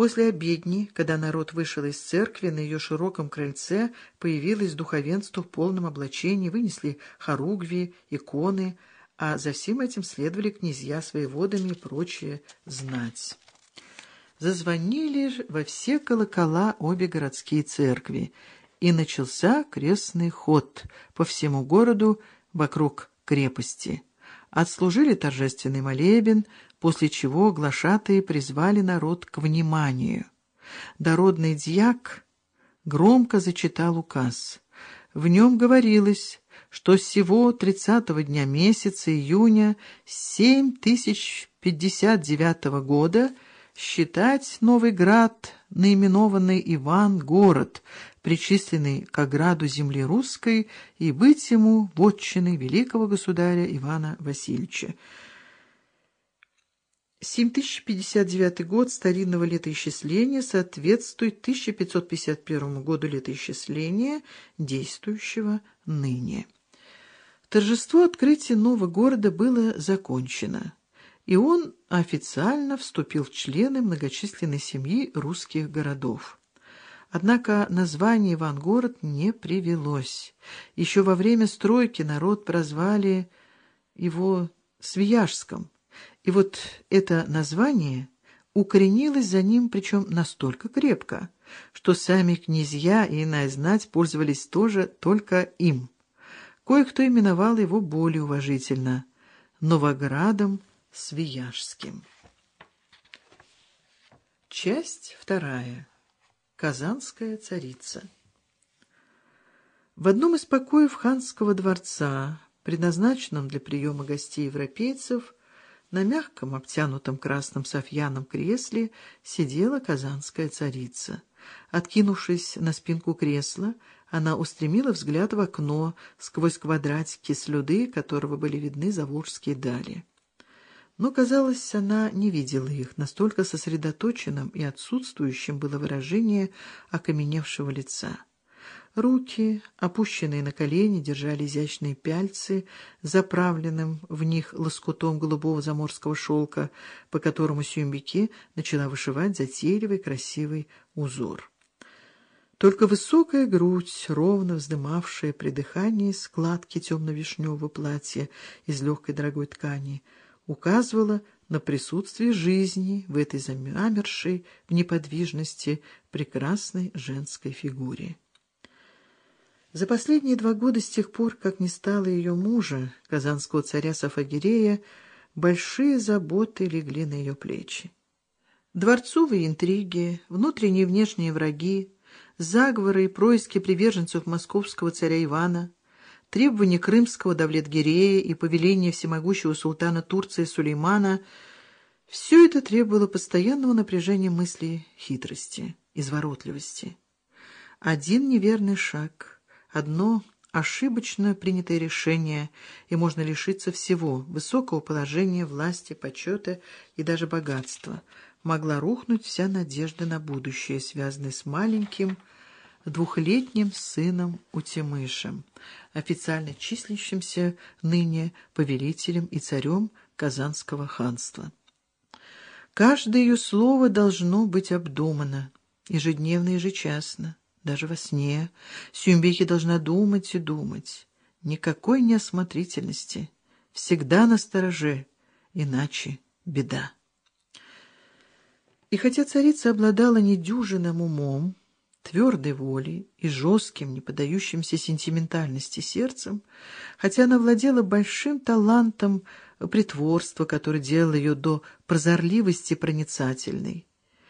После обедни, когда народ вышел из церкви, на ее широком крыльце появилось духовенство в полном облачении, вынесли хоругви, иконы, а за всем этим следовали князья с воеводами и прочие знать. Зазвонили во все колокола обе городские церкви, и начался крестный ход по всему городу вокруг крепости. Отслужили торжественный молебен, после чего глашатые призвали народ к вниманию. Дородный дьяк громко зачитал указ. В нем говорилось, что всего 30 дня месяца июня 7059 года считать Новый Град, наименованный Иван, город, причисленный к ограду земли русской, и быть ему вотчиной великого государя Ивана Васильевича. 7059 год старинного летоисчисления соответствует 1551 году летоисчисления, действующего ныне. Торжество открытия нового города было закончено, и он официально вступил в члены многочисленной семьи русских городов. Однако название Ивангород не привелось. Еще во время стройки народ прозвали его Свияжском, и вот это название укоренилось за ним, причем настолько крепко, что сами князья и иная знать пользовались тоже только им. Кое-кто именовал его более уважительно — Новоградом Свияжским. Часть вторая. Казанская царица. В одном из покоев ханского дворца, предназначенном для приема гостей европейцев, на мягком, обтянутом красным софьяном кресле сидела казанская царица. Откинувшись на спинку кресла, она устремила взгляд в окно сквозь квадратики слюды, которого были видны заволжские дали. Но, казалось, она не видела их, настолько сосредоточенным и отсутствующим было выражение окаменевшего лица. Руки, опущенные на колени, держали изящные пяльцы, заправленным в них лоскутом голубого заморского шелка, по которому Сюмбике начала вышивать затейливый красивый узор. Только высокая грудь, ровно вздымавшая при дыхании складки темно-вишневого платья из легкой дорогой ткани, указывала на присутствие жизни в этой замершей в неподвижности прекрасной женской фигуре. За последние два года, с тех пор, как не стало ее мужа, казанского царя Сафагирея, большие заботы легли на ее плечи. Дворцовые интриги, внутренние и внешние враги, заговоры и происки приверженцев московского царя Ивана, требования крымского Давлетгирея и повеления всемогущего султана Турции Сулеймана — все это требовало постоянного напряжения мысли хитрости, изворотливости. Один неверный шаг — одно ошибочно принятое решение, и можно лишиться всего — высокого положения, власти, почета и даже богатства. Могла рухнуть вся надежда на будущее, связанная с маленьким двухлетним сыном Утимышем, официально числящимся ныне повелителем и царем Казанского ханства. Каждое ее слово должно быть обдумано, ежедневно ежечасно даже во сне. Сюмбехи должна думать и думать. Никакой неосмотрительности. Всегда на стороже, иначе беда. И хотя царица обладала недюжинным умом, твердой волей и жестким, не поддающимся сентиментальности сердцем, хотя она владела большим талантом притворства, который делал ее до прозорливости проницательной,